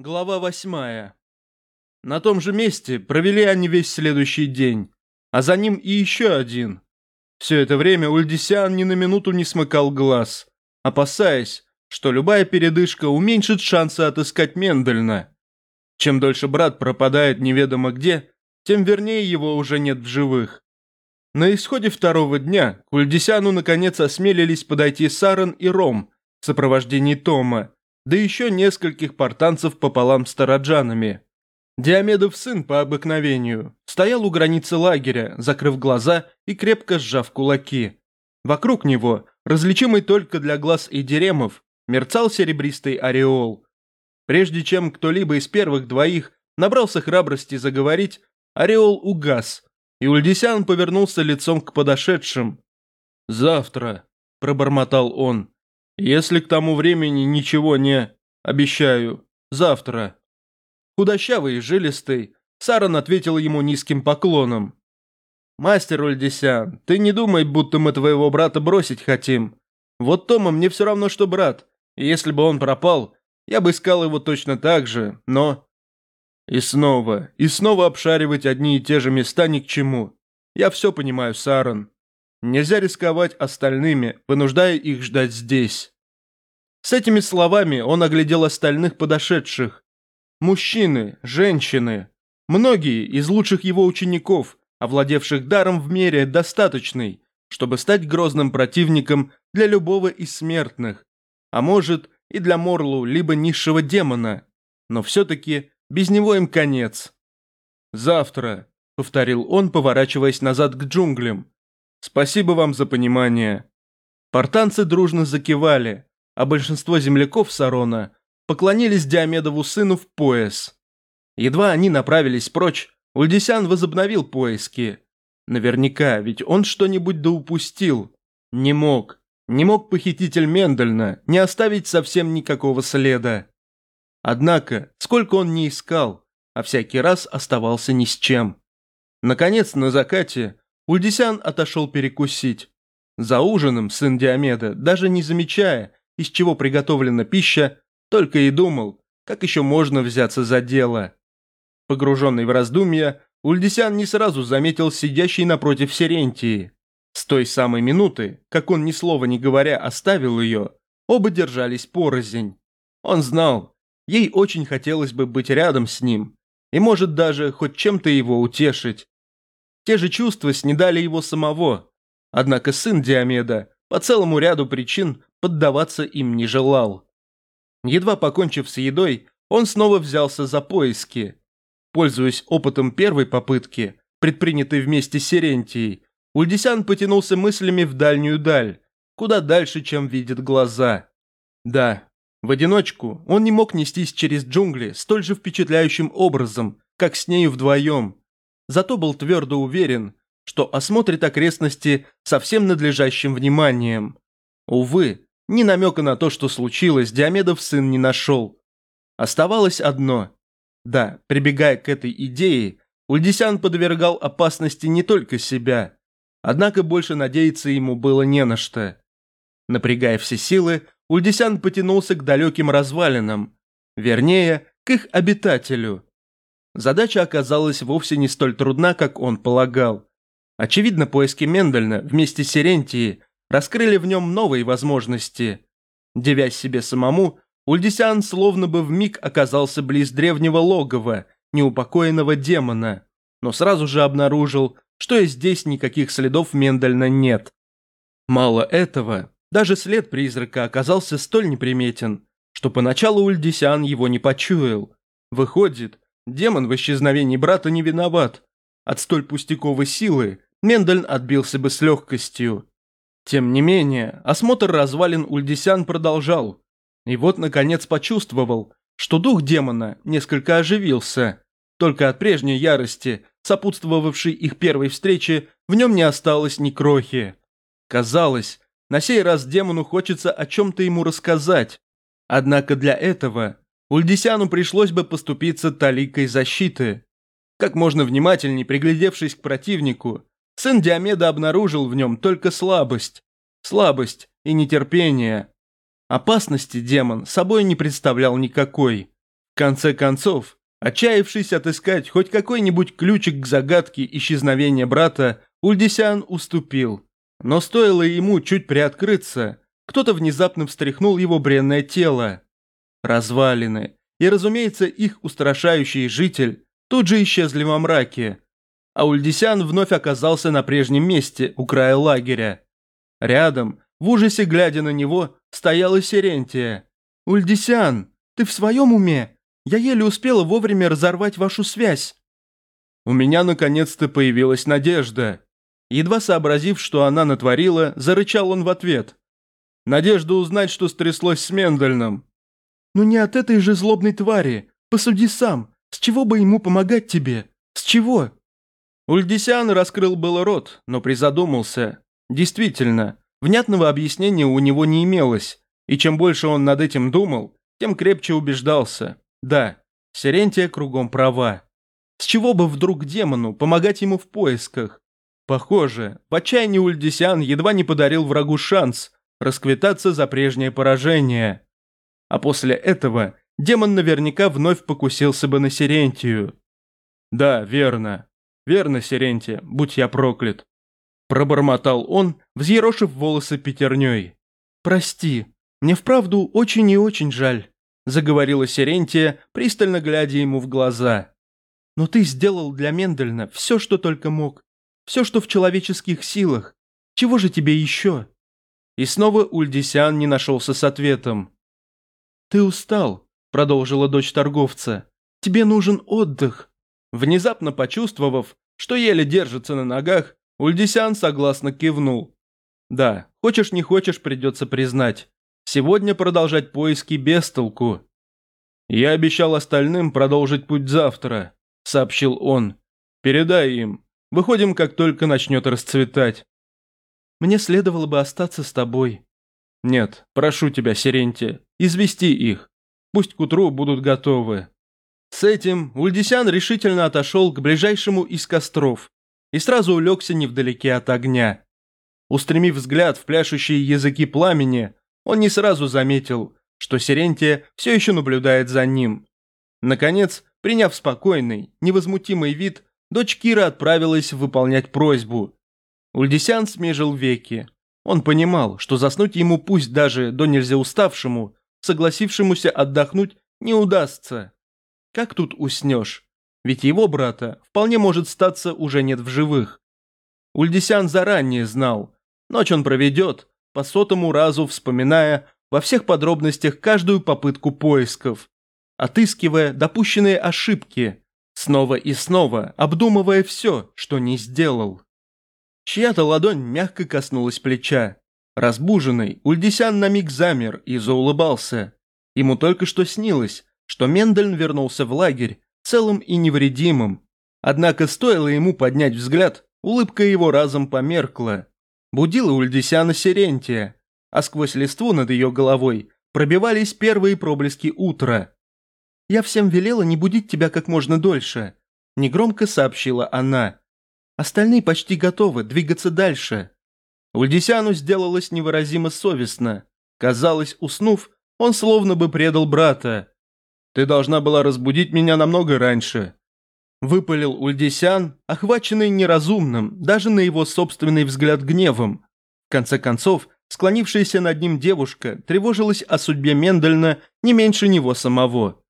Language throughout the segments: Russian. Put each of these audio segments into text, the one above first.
Глава восьмая. На том же месте провели они весь следующий день, а за ним и еще один. Все это время Ульдисян ни на минуту не смыкал глаз, опасаясь, что любая передышка уменьшит шансы отыскать Мендельна. Чем дольше брат пропадает неведомо где, тем вернее его уже нет в живых. На исходе второго дня к Ульдисяну наконец осмелились подойти Сарен и Ром в сопровождении Тома, да еще нескольких портанцев пополам с тараджанами. Диамедов сын по обыкновению стоял у границы лагеря, закрыв глаза и крепко сжав кулаки. Вокруг него, различимый только для глаз и деремов, мерцал серебристый ореол. Прежде чем кто-либо из первых двоих набрался храбрости заговорить, ореол угас, и Ульдисян повернулся лицом к подошедшим. «Завтра», – пробормотал он, если к тому времени ничего не... Обещаю. Завтра. Худощавый и жилистый, Саран ответил ему низким поклоном. «Мастер Ульдисян, ты не думай, будто мы твоего брата бросить хотим. Вот Тома мне все равно, что брат. И если бы он пропал, я бы искал его точно так же, но...» И снова, и снова обшаривать одни и те же места ни к чему. Я все понимаю, Саран. Нельзя рисковать остальными, вынуждая их ждать здесь. С этими словами он оглядел остальных подошедших. Мужчины, женщины, многие из лучших его учеников, овладевших даром в мере достаточной, чтобы стать грозным противником для любого из смертных, а может и для Морлу либо низшего демона, но все-таки без него им конец. «Завтра», — повторил он, поворачиваясь назад к джунглям, Спасибо вам за понимание». Портанцы дружно закивали, а большинство земляков Сарона поклонились Диамедову сыну в пояс. Едва они направились прочь, Ульдисян возобновил поиски. Наверняка, ведь он что-нибудь да упустил. Не мог. Не мог похититель Мендельна не оставить совсем никакого следа. Однако, сколько он не искал, а всякий раз оставался ни с чем. Наконец, на закате, Ульдисян отошел перекусить. За ужином сын Диомеда, даже не замечая, из чего приготовлена пища, только и думал, как еще можно взяться за дело. Погруженный в раздумья, Ульдисян не сразу заметил сидящий напротив Серентии. С той самой минуты, как он ни слова не говоря оставил ее, оба держались порознь. Он знал, ей очень хотелось бы быть рядом с ним, и может даже хоть чем-то его утешить. Те же чувства снедали его самого. Однако сын Диомеда по целому ряду причин поддаваться им не желал. Едва покончив с едой, он снова взялся за поиски. Пользуясь опытом первой попытки, предпринятой вместе с Серентией, Ульдисян потянулся мыслями в дальнюю даль, куда дальше, чем видят глаза. Да, в одиночку он не мог нестись через джунгли столь же впечатляющим образом, как с нею вдвоем, зато был твердо уверен, что осмотрит окрестности со всем надлежащим вниманием. Увы, ни намека на то, что случилось, Диомедов сын не нашел. Оставалось одно. Да, прибегая к этой идее, Ульдисян подвергал опасности не только себя, однако больше надеяться ему было не на что. Напрягая все силы, Ульдисян потянулся к далеким развалинам, вернее, к их обитателю – Задача оказалась вовсе не столь трудна, как он полагал. Очевидно, поиски Мендельна вместе с Серентией раскрыли в нем новые возможности. Девясь себе самому, Ульдисян словно бы вмиг оказался близ древнего логова, неупокоенного демона, но сразу же обнаружил, что и здесь никаких следов Мендельна нет. Мало этого, даже след призрака оказался столь неприметен, что поначалу Ульдисян его не почуял. Выходит, Демон в исчезновении брата не виноват. От столь пустяковой силы Мендельн отбился бы с легкостью. Тем не менее, осмотр развалин Ульдисян продолжал. И вот, наконец, почувствовал, что дух демона несколько оживился. Только от прежней ярости, сопутствовавшей их первой встрече, в нем не осталось ни крохи. Казалось, на сей раз демону хочется о чем-то ему рассказать. Однако для этого Ульдисяну пришлось бы поступиться таликой защиты. Как можно внимательней приглядевшись к противнику, сын Диомеда обнаружил в нем только слабость. Слабость и нетерпение. Опасности демон собой не представлял никакой. конце концов, отчаявшись отыскать хоть какой-нибудь ключик к загадке исчезновения брата, Ульдисян уступил. Но стоило ему чуть приоткрыться, кто-то внезапно встряхнул его бренное тело. Развалины. И, разумеется, их устрашающий житель тут же исчезли во мраке. А Ульдисян вновь оказался на прежнем месте, у края лагеря. Рядом, в ужасе глядя на него, стояла Сирентия. «Ульдисян, ты в своем уме? Я еле успела вовремя разорвать вашу связь». У меня наконец-то появилась надежда. Едва сообразив, что она натворила, зарычал он в ответ. Надежда узнать, что стряслось с Мендельным. «Ну не от этой же злобной твари. Посуди сам. С чего бы ему помогать тебе? С чего?» Ульдисян раскрыл было рот, но призадумался. Действительно, внятного объяснения у него не имелось, и чем больше он над этим думал, тем крепче убеждался. Да, Сирентия кругом права. С чего бы вдруг демону помогать ему в поисках? Похоже, в отчаянии Ульдисян едва не подарил врагу шанс расквитаться за прежнее поражение. А после этого демон наверняка вновь покусился бы на Сирентию. Да, верно. Верно, Сирентия, будь я проклят. Пробормотал он, взъерошив волосы пятерней. «Прости, мне вправду очень и очень жаль», заговорила Сирентия, пристально глядя ему в глаза. «Но ты сделал для Мендельна все, что только мог. Все, что в человеческих силах. Чего же тебе еще?» И снова Ульдисян не нашелся с ответом. «Ты устал», – продолжила дочь торговца. «Тебе нужен отдых». Внезапно почувствовав, что еле держится на ногах, Ульдисян согласно кивнул. «Да, хочешь не хочешь, придется признать. Сегодня продолжать поиски без толку». «Я обещал остальным продолжить путь завтра», – сообщил он. «Передай им, Выходим, как только начнет расцветать. Мне следовало бы остаться с тобой. Нет, прошу тебя, Сиренти, извести их. Пусть к утру будут готовы. С этим Ульдисян решительно отошел к ближайшему из костров и сразу улегся невдалеке от огня. Устремив взгляд в пляшущие языки пламени, он не сразу заметил, что Сирентия все еще наблюдает за ним. Наконец, приняв спокойный, невозмутимый вид, дочь Кира отправилась выполнять просьбу. Ульдисян смежил веки. Он понимал, что заснуть ему пусть даже до нельзя уставшему, согласившемуся отдохнуть, не удастся. Как тут уснешь? Ведь его брата вполне может статься уже нет в живых. Ульдисян заранее знал. Ночь он проведет, по сотому разу вспоминая во всех подробностях каждую попытку поисков, отыскивая допущенные ошибки, снова и снова обдумывая все, что не сделал. Чья-то ладонь мягко коснулась плеча. Разбуженный, Ульдисян на миг замер и заулыбался. Ему только что снилось, что Мендельн вернулся в лагерь целым и невредимым. Однако стоило ему поднять взгляд, улыбка его разом померкла. Будила Ульдисяна Сирентия, а сквозь листву над ее головой пробивались первые проблески утра. «Я всем велела не будить тебя как можно дольше», – негромко сообщила она. «Остальные почти готовы двигаться дальше». Ульдисяну сделалось невыразимо совестно. Казалось, уснув, он словно бы предал брата. «Ты должна была разбудить меня намного раньше», – выпалил Ульдисян, охваченный неразумным, даже на его собственный взгляд гневом. В конце концов, склонившаяся над ним девушка тревожилась о судьбе Мендельна не меньше него самого.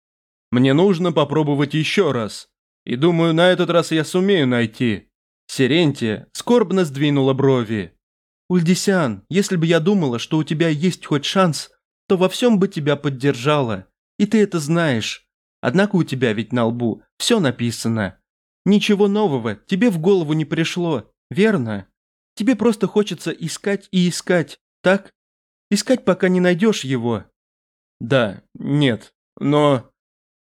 Мне нужно попробовать еще раз. И думаю, на этот раз я сумею найти. Сирентия скорбно сдвинула брови. Ульдисян, если бы я думала, что у тебя есть хоть шанс, то во всем бы тебя поддержала. И ты это знаешь. Однако у тебя ведь на лбу все написано. Ничего нового тебе в голову не пришло, верно? Тебе просто хочется искать и искать, так? Искать, пока не найдешь его. Да, нет, но...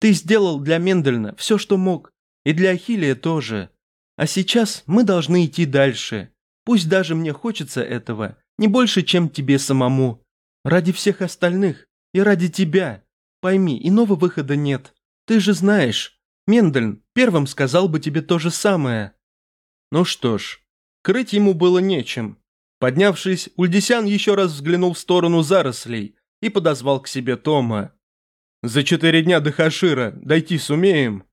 Ты сделал для Мендельна все, что мог, и для Ахиллия тоже. А сейчас мы должны идти дальше. Пусть даже мне хочется этого, не больше, чем тебе самому. Ради всех остальных и ради тебя. Пойми, иного выхода нет. Ты же знаешь, Мендельн первым сказал бы тебе то же самое. Ну что ж, крыть ему было нечем. Поднявшись, Ульдисян еще раз взглянул в сторону зарослей и подозвал к себе Тома. За четыре дня до Хашира дойти сумеем?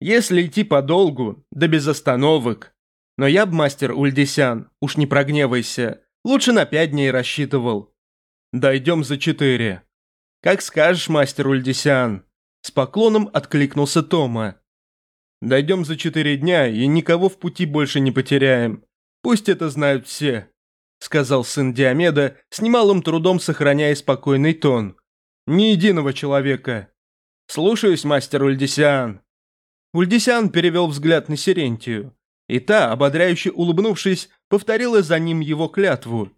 Если идти подолгу, да без остановок. Но я б, мастер Ульдисян, уж не прогневайся, лучше на пять дней рассчитывал. Дойдем за четыре. Как скажешь, мастер Ульдисян. С поклоном откликнулся Тома. Дойдем за четыре дня и никого в пути больше не потеряем. Пусть это знают все», — сказал сын Диомеда, с немалым трудом сохраняя спокойный тон. «Ни единого человека». «Слушаюсь, мастер Ульдисиан». Ульдисиан перевел взгляд на Сирентию, и та, ободряюще улыбнувшись, повторила за ним его клятву.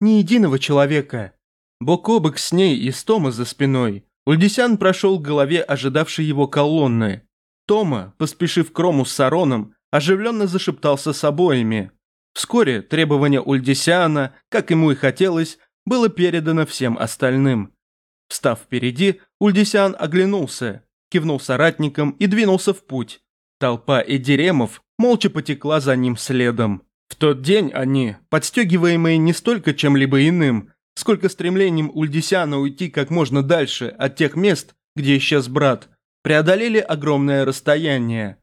«Ни единого человека». Бок о бок с ней и с Тома за спиной, Ульдисян прошел к голове ожидавшей его колонны. Тома, поспешив к Рому с Сароном, оживленно зашептался с обоими. Вскоре требование Ульдисиана, как ему и хотелось, было передано всем остальным. Встав впереди, Ульдисиан оглянулся, кивнул соратникам и двинулся в путь. Толпа эдиремов молча потекла за ним следом. В тот день они, подстегиваемые не столько чем-либо иным, сколько стремлением Ульдисяна уйти как можно дальше от тех мест, где исчез брат, преодолели огромное расстояние.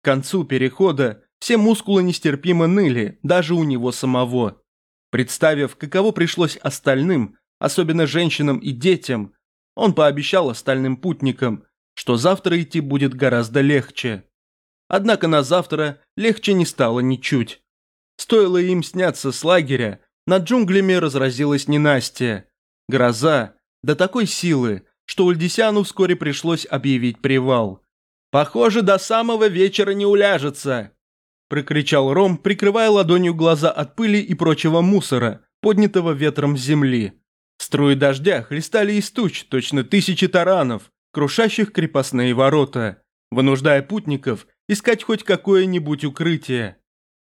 К концу перехода все мускулы нестерпимо ныли, даже у него самого. Представив, каково пришлось остальным, особенно женщинам и детям, он пообещал остальным путникам, что завтра идти будет гораздо легче. Однако на завтра легче не стало ничуть. Стоило им сняться с лагеря, над джунглями разразилась ненастье. Гроза, до такой силы, что Ульдисяну вскоре пришлось объявить привал. «Похоже, до самого вечера не уляжется», – прокричал Ром, прикрывая ладонью глаза от пыли и прочего мусора, поднятого ветром с земли. Струи дождя хлестали из туч, точно тысячи таранов, крушащих крепостные ворота, вынуждая путников искать хоть какое-нибудь укрытие.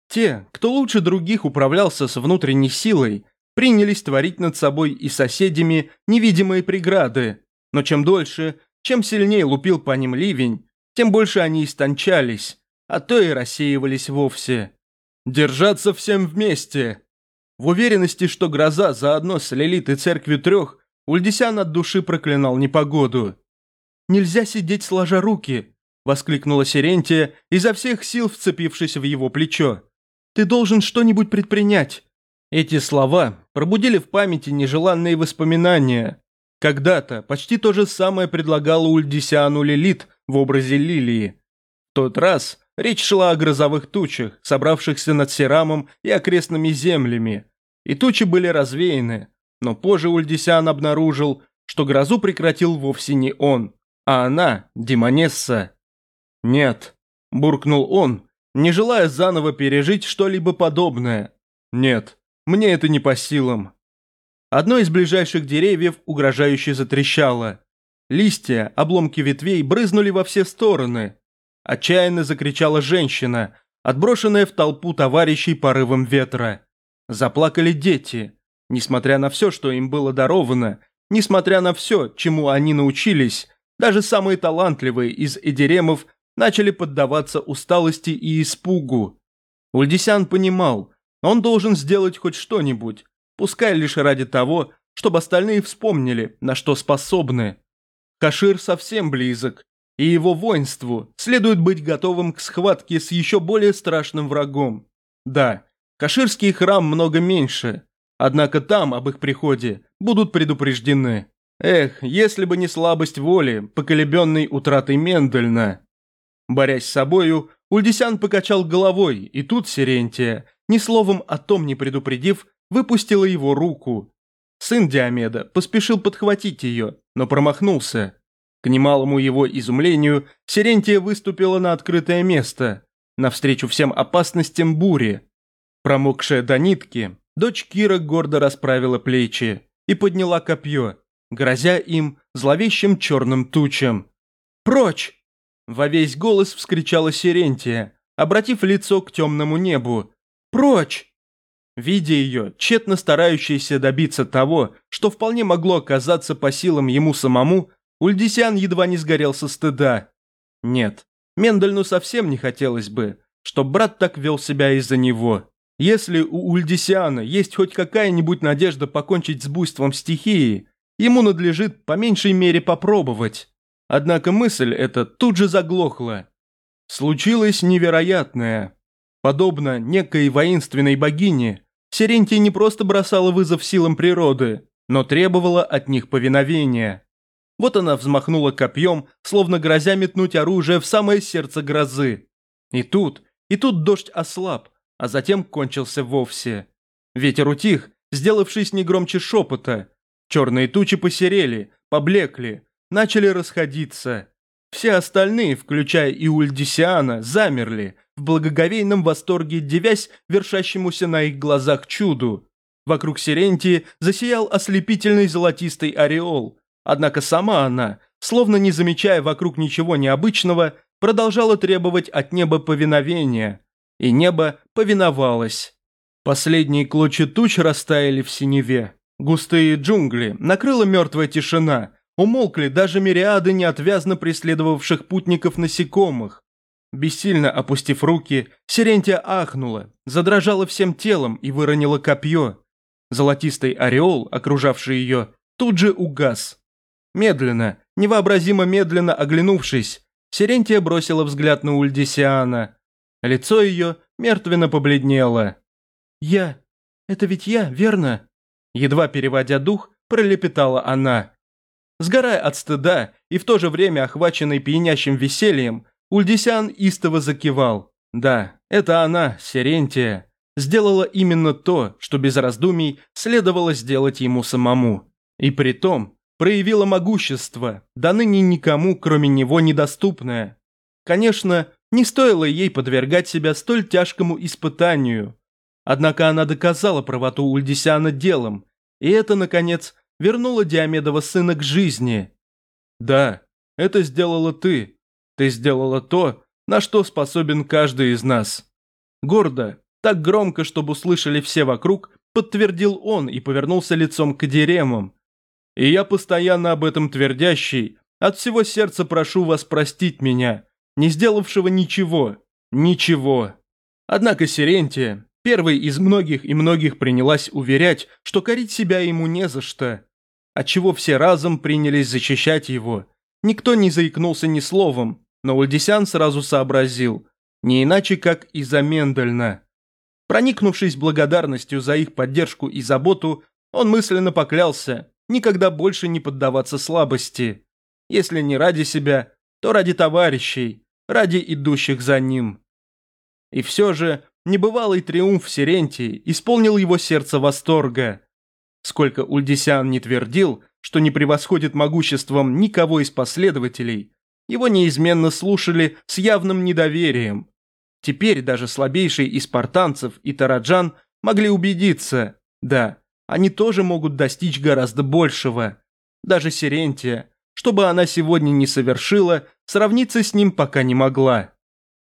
Те, кто лучше других управлялся с внутренней силой, принялись творить над собой и соседями невидимые преграды, но чем дольше, чем сильнее лупил по ним ливень, тем больше они истончались, а то и рассеивались вовсе. Держаться всем вместе. В уверенности, что гроза заодно с Лилит и Церковью Трех, Ульдисян от души проклинал непогоду. «Нельзя сидеть сложа руки», – воскликнула Сирентия, изо всех сил вцепившись в его плечо. «Ты должен что-нибудь предпринять». Эти слова пробудили в памяти нежеланные воспоминания. Когда-то почти то же самое предлагала Ульдисиану Лилит в образе Лилии. В тот раз Речь шла о грозовых тучах, собравшихся над Серамом и окрестными землями. И тучи были развеяны, но позже Ульдисян обнаружил, что грозу прекратил вовсе не он, а она, Демонесса. «Нет», – буркнул он, не желая заново пережить что-либо подобное. «Нет, мне это не по силам». Одно из ближайших деревьев угрожающе затрещало. Листья, обломки ветвей брызнули во все стороны, Отчаянно закричала женщина, отброшенная в толпу товарищей порывом ветра. Заплакали дети. Несмотря на все, что им было даровано, несмотря на все, чему они научились, даже самые талантливые из эдеремов начали поддаваться усталости и испугу. Ульдисян понимал, он должен сделать хоть что-нибудь, пускай лишь ради того, чтобы остальные вспомнили, на что способны. Кашир совсем близок, и его воинству следует быть готовым к схватке с еще более страшным врагом. Да, Каширский храм много меньше, однако там об их приходе будут предупреждены. Эх, если бы не слабость воли, поколебенной утратой Мендельна. Борясь с собою, Ульдисян покачал головой, и тут Сирентия, ни словом о том не предупредив, выпустила его руку. Сын Диомеда поспешил подхватить ее, но промахнулся. К немалому его изумлению, Сирентия выступила на открытое место, навстречу всем опасностям бури. Промокшая до нитки, дочь Кира гордо расправила плечи и подняла копье, грозя им зловещим черным тучам. «Прочь!» Во весь голос вскричала Сирентия, обратив лицо к темному небу. «Прочь!» Видя ее, тщетно старающейся добиться того, что вполне могло оказаться по силам ему самому, Ульдисян едва не сгорел со стыда. Нет, Мендельну совсем не хотелось бы, чтобы брат так вел себя из-за него. Если у Ульдисиана есть хоть какая-нибудь надежда покончить с буйством стихии, ему надлежит по меньшей мере попробовать. Однако мысль эта тут же заглохла. Случилось невероятное. Подобно некой воинственной богине, Серентия не просто бросала вызов силам природы, но требовала от них повиновения. Вот она взмахнула копьем, словно грозя метнуть оружие в самое сердце грозы. И тут, и тут дождь ослаб, а затем кончился вовсе. Ветер утих, сделавшись не громче шепота. Черные тучи посерели, поблекли, начали расходиться. Все остальные, включая и Ульдисиана, замерли, в благоговейном восторге девясь вершащемуся на их глазах чуду. Вокруг Сирентии засиял ослепительный золотистый ореол, однако сама она, словно не замечая вокруг ничего необычного, продолжала требовать от неба повиновения, и небо повиновалось. Последние клочья туч растаяли в синеве. Густые джунгли накрыла мертвая тишина, умолкли даже мириады неотвязно преследовавших путников насекомых. Бессильно опустив руки, Сирентия ахнула, задрожала всем телом и выронила копье. Золотистый ореол, окружавший ее, тут же угас. Медленно, невообразимо медленно оглянувшись, Сирентия бросила взгляд на Ульдисиана. Лицо ее мертвенно побледнело. «Я... Это ведь я, верно?» Едва переводя дух, пролепетала она. Сгорая от стыда и в то же время охваченный пьянящим весельем, Ульдисян истово закивал. Да, это она, Серентия, сделала именно то, что без раздумий следовало сделать ему самому. И при том проявила могущество, да ныне никому, кроме него, недоступное. Конечно, не стоило ей подвергать себя столь тяжкому испытанию. Однако она доказала правоту Ульдисяна делом, и это, наконец, вернуло Диамедова сына к жизни. Да, это сделала ты, ты сделала то, на что способен каждый из нас. Гордо, так громко, чтобы услышали все вокруг, подтвердил он и повернулся лицом к Деремам. И я постоянно об этом твердящий, от всего сердца прошу вас простить меня, не сделавшего ничего, ничего. Однако Сирентия, первой из многих и многих принялась уверять, что корить себя ему не за что, отчего все разом принялись защищать его. Никто не заикнулся ни словом, но Ульдисян сразу сообразил, не иначе как из-за Мендельна. Проникнувшись благодарностью за их поддержку и заботу, он мысленно поклялся никогда больше не поддаваться слабости. Если не ради себя, то ради товарищей, ради идущих за ним. И все же небывалый триумф Сирентии исполнил его сердце восторга. Сколько Ульдисян не твердил, что не превосходит могуществом никого из последователей, его неизменно слушали с явным недоверием. Теперь даже слабейшие из спартанцев и тараджан могли убедиться, да, они тоже могут достичь гораздо большего. Даже Сирентия, что бы она сегодня не совершила, сравниться с ним пока не могла.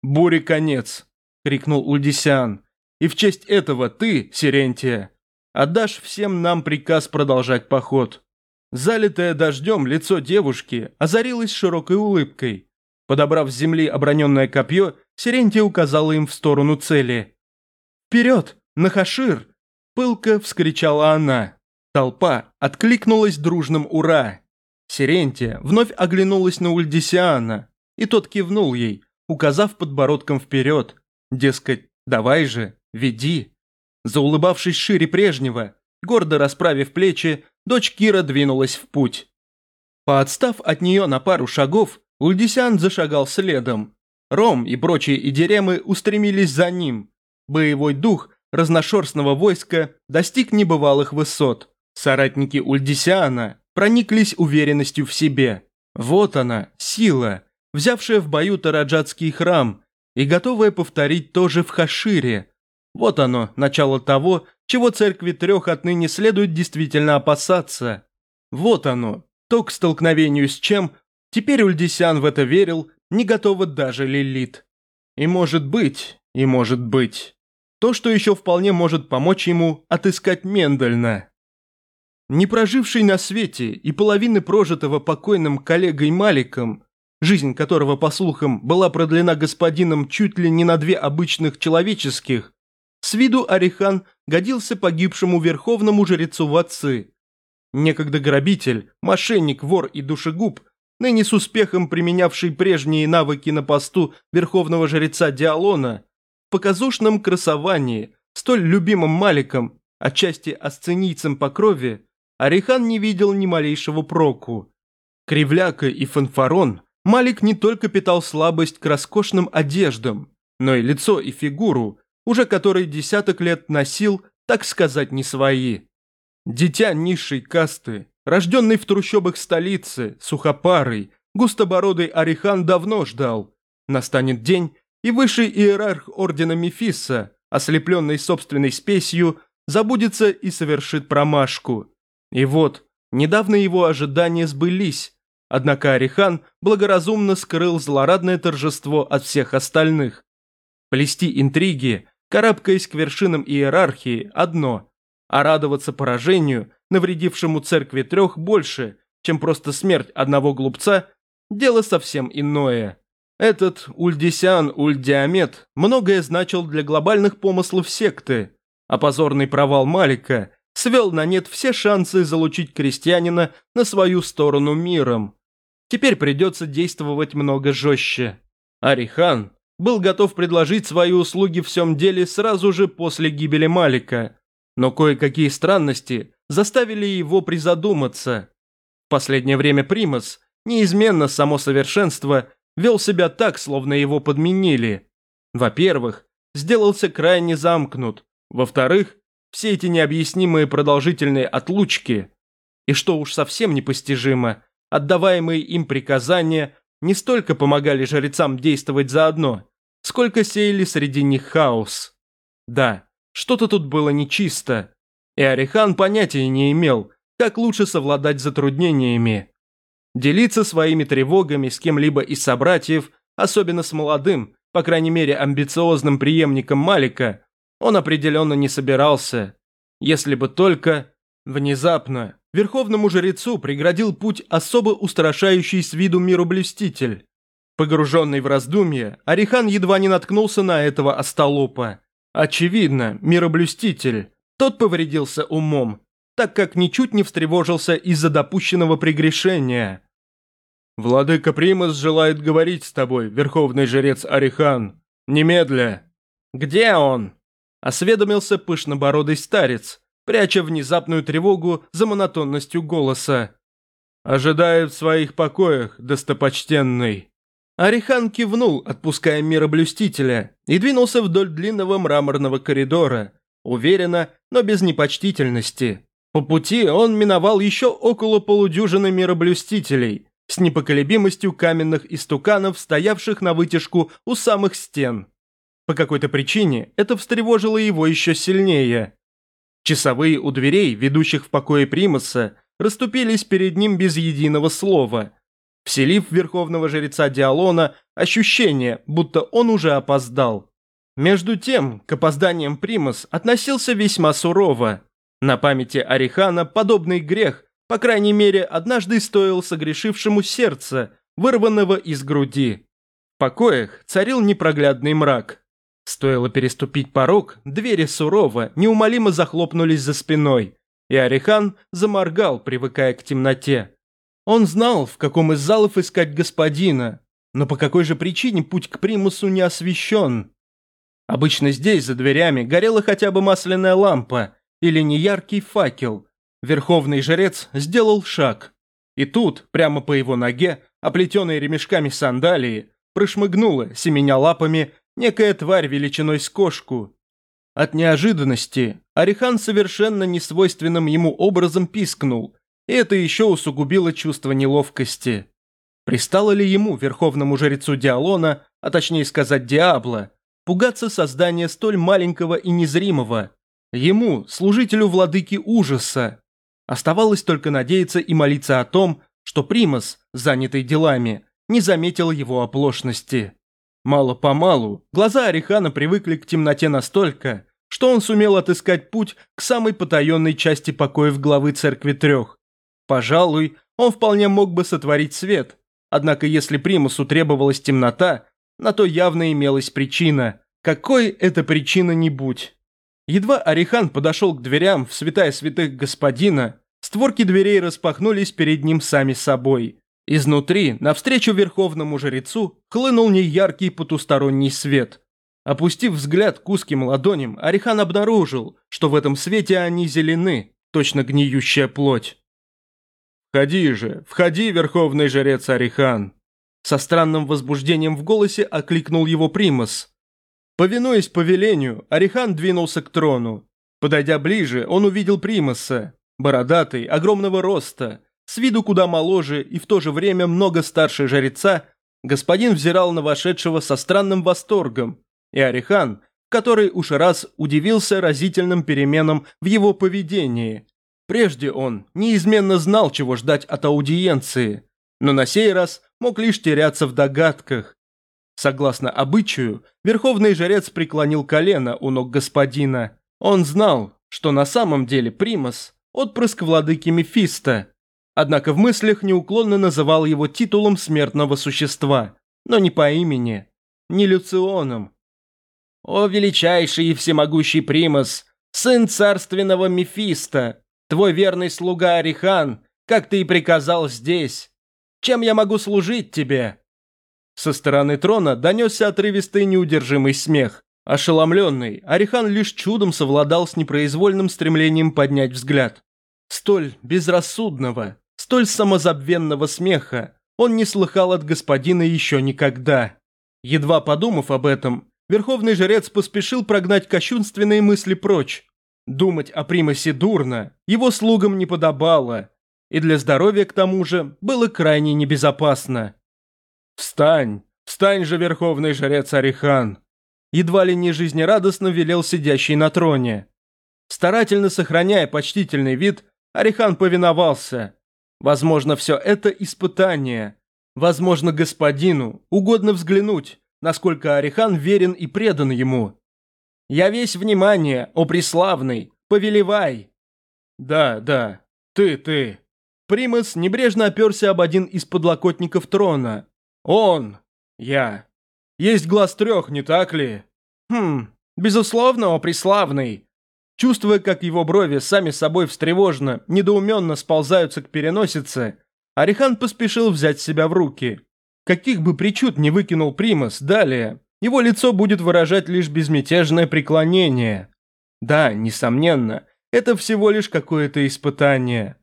«Буре конец!» – крикнул Ульдисян. «И в честь этого ты, Сирентия, отдашь всем нам приказ продолжать поход. Залитое дождем лицо девушки озарилось широкой улыбкой. Подобрав с земли оброненное копье, Сирентия указала им в сторону цели. «Вперед! Нахашир!» – пылко вскричала она. Толпа откликнулась дружным «Ура!». Сирентия вновь оглянулась на Ульдисиана, и тот кивнул ей, указав подбородком вперед. Дескать, давай же, веди. Заулыбавшись шире прежнего, гордо расправив плечи, дочь Кира двинулась в путь. Поотстав от нее на пару шагов, Ульдисян зашагал следом. Ром и прочие идеремы устремились за ним. Боевой дух разношерстного войска достиг небывалых высот. Соратники Ульдисиана прониклись уверенностью в себе. Вот она, сила, взявшая в бою Тараджатский храм и готовая повторить то же в Хашире. Вот оно, начало того, чего церкви трех отныне следует действительно опасаться. Вот оно, то к столкновению с чем теперь Ульдисян в это верил, не готова даже Лилит. И может быть, и может быть, то, что еще вполне может помочь ему отыскать Мендельна. Не проживший на свете и половины прожитого покойным коллегой Маликом, жизнь которого, по слухам, была продлена господином чуть ли не на две обычных человеческих, с виду Арихан годился погибшему верховному жрецу в отцы. некогда грабитель, мошенник, вор и душегуб, ныне с успехом применявший прежние навыки на посту верховного жреца Диалона, в показушном красовании, столь любимым Маликом, отчасти асценийцем по крови, Арихан не видел ни малейшего проку. Кривляка и фанфарон Малик не только питал слабость к роскошным одеждам, но и лицо и фигуру, уже который десяток лет носил, так сказать, не свои. Дитя низшей касты, рожденный в трущобах столицы, сухопарый, густобородый Арихан давно ждал. Настанет день, и высший иерарх ордена Мефиса, ослепленный собственной спесью, забудется и совершит промашку. И вот, недавно его ожидания сбылись, однако Арихан благоразумно скрыл злорадное торжество от всех остальных. Плести интриги, карабкаясь к вершинам иерархии, одно, а радоваться поражению, навредившему церкви трех, больше, чем просто смерть одного глупца, дело совсем иное. Этот Ульдисян Ульдиамет многое значил для глобальных помыслов секты, а позорный провал Малика свел на нет все шансы залучить крестьянина на свою сторону миром. Теперь придется действовать много жестче. Арихан был готов предложить свои услуги в всем деле сразу же после гибели Малика, но кое-какие странности заставили его призадуматься. В последнее время Примас, неизменно само совершенство, вел себя так, словно его подменили. Во-первых, сделался крайне замкнут. Во-вторых, все эти необъяснимые продолжительные отлучки. И что уж совсем непостижимо, отдаваемые им приказания не столько помогали жрецам действовать заодно, сколько сеяли среди них хаос. Да, что-то тут было нечисто, и Арихан понятия не имел, как лучше совладать с затруднениями. Делиться своими тревогами с кем-либо из собратьев, особенно с молодым, по крайней мере амбициозным преемником Малика, он определенно не собирался. Если бы только... Внезапно верховному жрецу преградил путь особо устрашающий с виду мироблюститель. Погруженный в раздумье, Арихан едва не наткнулся на этого остолопа. Очевидно, мироблюститель. Тот повредился умом, так как ничуть не встревожился из-за допущенного прегрешения. «Владыка Примас желает говорить с тобой, верховный жрец Арихан. Немедля». «Где он?» – осведомился пышнобородый старец, пряча внезапную тревогу за монотонностью голоса. «Ожидает в своих покоях, достопочтенный». Арихан кивнул, отпуская мироблюстителя, и двинулся вдоль длинного мраморного коридора, уверенно, но без непочтительности. По пути он миновал еще около полудюжины мироблюстителей с непоколебимостью каменных истуканов, стоявших на вытяжку у самых стен. По какой-то причине это встревожило его еще сильнее. Часовые у дверей, ведущих в покое Примаса, расступились перед ним без единого слова – вселив верховного жреца Диалона ощущение, будто он уже опоздал. Между тем, к опозданиям Примас относился весьма сурово. На памяти Арихана подобный грех, по крайней мере, однажды стоил согрешившему сердце, вырванного из груди. В покоях царил непроглядный мрак. Стоило переступить порог, двери сурово, неумолимо захлопнулись за спиной, и Арихан заморгал, привыкая к темноте. Он знал, в каком из залов искать господина, но по какой же причине путь к примусу не освещен? Обычно здесь, за дверями, горела хотя бы масляная лампа или неяркий факел. Верховный жрец сделал шаг. И тут, прямо по его ноге, оплетенной ремешками сандалии, прошмыгнула, семеня лапами, некая тварь величиной с кошку. От неожиданности Арихан совершенно несвойственным ему образом пискнул – и это еще усугубило чувство неловкости. Пристало ли ему, верховному жрецу Диалона, а точнее сказать Диабло, пугаться создания столь маленького и незримого? Ему, служителю владыки ужаса. Оставалось только надеяться и молиться о том, что Примас, занятый делами, не заметил его оплошности. Мало-помалу глаза Арихана привыкли к темноте настолько, что он сумел отыскать путь к самой потаенной части покоев главы Церкви Трех, Пожалуй, он вполне мог бы сотворить свет. Однако если примусу требовалась темнота, на то явно имелась причина. Какой это причина не будь. Едва Арихан подошел к дверям в святая святых господина, Створки дверей распахнулись перед ним сами собой. Изнутри, навстречу верховному жрецу, хлынул неяркий потусторонний свет. Опустив взгляд к узким ладоням, Арихан обнаружил, что в этом свете они зелены, точно гниющая плоть. «Входи же, входи, верховный жрец Арихан!» Со странным возбуждением в голосе окликнул его Примас. Повинуясь повелению, Арихан двинулся к трону. Подойдя ближе, он увидел Примаса, бородатый, огромного роста, с виду куда моложе и в то же время много старше жреца, господин взирал на вошедшего со странным восторгом, и Арихан, который уж раз удивился разительным переменам в его поведении. Прежде он неизменно знал, чего ждать от аудиенции, но на сей раз мог лишь теряться в догадках. Согласно обычаю, верховный жрец преклонил колено у ног господина. Он знал, что на самом деле Примас – отпрыск владыки Мефиста, однако в мыслях неуклонно называл его титулом смертного существа, но не по имени, не Люционом. «О величайший и всемогущий Примас, сын царственного Мефиста, твой верный слуга Арихан, как ты и приказал здесь. Чем я могу служить тебе?» Со стороны трона донесся отрывистый неудержимый смех. Ошеломленный, Арихан лишь чудом совладал с непроизвольным стремлением поднять взгляд. Столь безрассудного, столь самозабвенного смеха он не слыхал от господина еще никогда. Едва подумав об этом, верховный жрец поспешил прогнать кощунственные мысли прочь. Думать о примасе дурно, его слугам не подобало, и для здоровья к тому же было крайне небезопасно. «Встань! Встань же, верховный жрец Арихан!» Едва ли не жизнерадостно велел сидящий на троне. Старательно сохраняя почтительный вид, Арихан повиновался. Возможно, все это испытание. Возможно, господину угодно взглянуть, насколько Арихан верен и предан ему. «Я весь внимание, о преславный, повелевай!» «Да, да, ты, ты!» Примас небрежно оперся об один из подлокотников трона. «Он! Я! Есть глаз трех, не так ли?» «Хм, безусловно, о преславный!» Чувствуя, как его брови сами собой встревоженно, недоуменно сползаются к переносице, Арихан поспешил взять себя в руки. Каких бы причуд не выкинул Примас далее, его лицо будет выражать лишь безмятежное преклонение. Да, несомненно, это всего лишь какое-то испытание.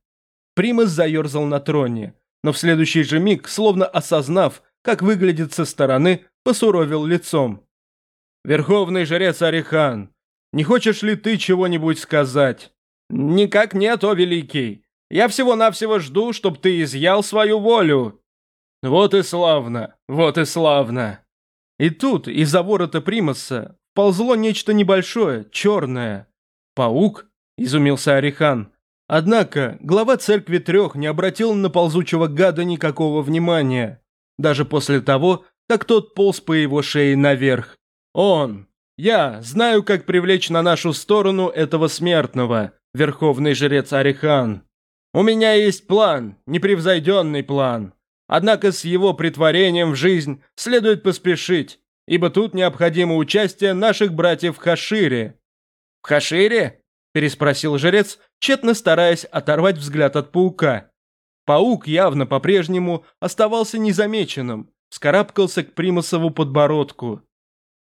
Примас заерзал на троне, но в следующий же миг, словно осознав, как выглядит со стороны, посуровил лицом. «Верховный жрец Арихан, не хочешь ли ты чего-нибудь сказать?» «Никак нет, о великий. Я всего-навсего жду, чтоб ты изъял свою волю». «Вот и славно, вот и славно». И тут из-за ворота Примаса ползло нечто небольшое, черное. «Паук?» – изумился Арихан. Однако глава церкви трех не обратил на ползучего гада никакого внимания, даже после того, как тот полз по его шее наверх. Он, я, знаю, как привлечь на нашу сторону этого смертного, верховный жрец Арихан. У меня есть план, непревзойденный план. Однако с его притворением в жизнь следует поспешить, ибо тут необходимо участие наших братьев Хашире. В Хашире? переспросил жрец, тщетно стараясь оторвать взгляд от паука. Паук явно по-прежнему оставался незамеченным, скарабкался к Примасову подбородку.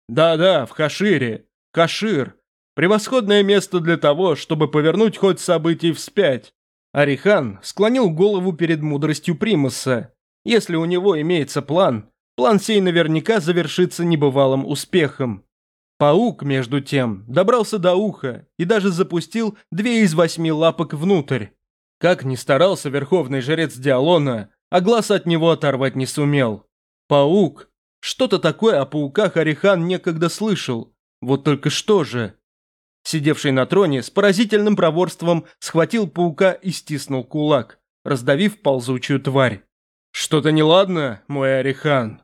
«Да-да, в Хашире. Кашир. Превосходное место для того, чтобы повернуть ход событий вспять». Арихан склонил голову перед мудростью Примаса. Если у него имеется план, план сей наверняка завершится небывалым успехом. Паук, между тем, добрался до уха и даже запустил две из восьми лапок внутрь. Как ни старался верховный жрец Диалона, а глаз от него оторвать не сумел. Паук. Что-то такое о пауках Арихан некогда слышал. Вот только что же. Сидевший на троне с поразительным проворством схватил паука и стиснул кулак, раздавив ползучую тварь. «Что-то неладно, мой Арихан?»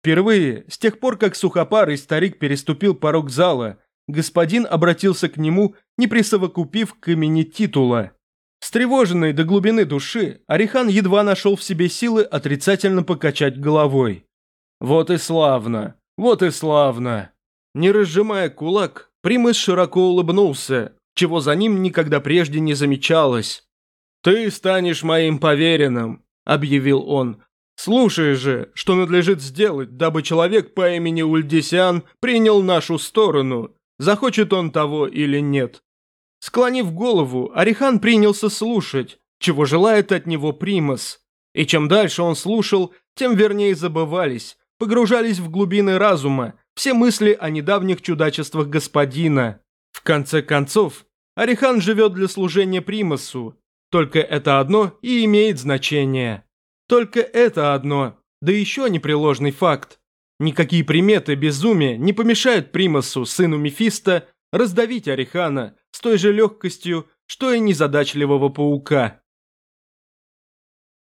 Впервые, с тех пор, как сухопарый старик переступил порог зала, господин обратился к нему, не присовокупив к имени титула. Встревоженный до глубины души, Арихан едва нашел в себе силы отрицательно покачать головой. «Вот и славно! Вот и славно!» Не разжимая кулак, Примыс широко улыбнулся, чего за ним никогда прежде не замечалось. «Ты станешь моим поверенным», – объявил он. «Слушай же, что надлежит сделать, дабы человек по имени Ульдисян принял нашу сторону, захочет он того или нет». Склонив голову, Арихан принялся слушать, чего желает от него Примас. И чем дальше он слушал, тем вернее забывались, погружались в глубины разума, все мысли о недавних чудачествах господина. В конце концов, Арихан живет для служения Примасу. Только это одно и имеет значение. Только это одно, да еще непреложный факт. Никакие приметы безумия не помешают Примасу, сыну Мефиста, раздавить Арихана с той же легкостью, что и незадачливого паука.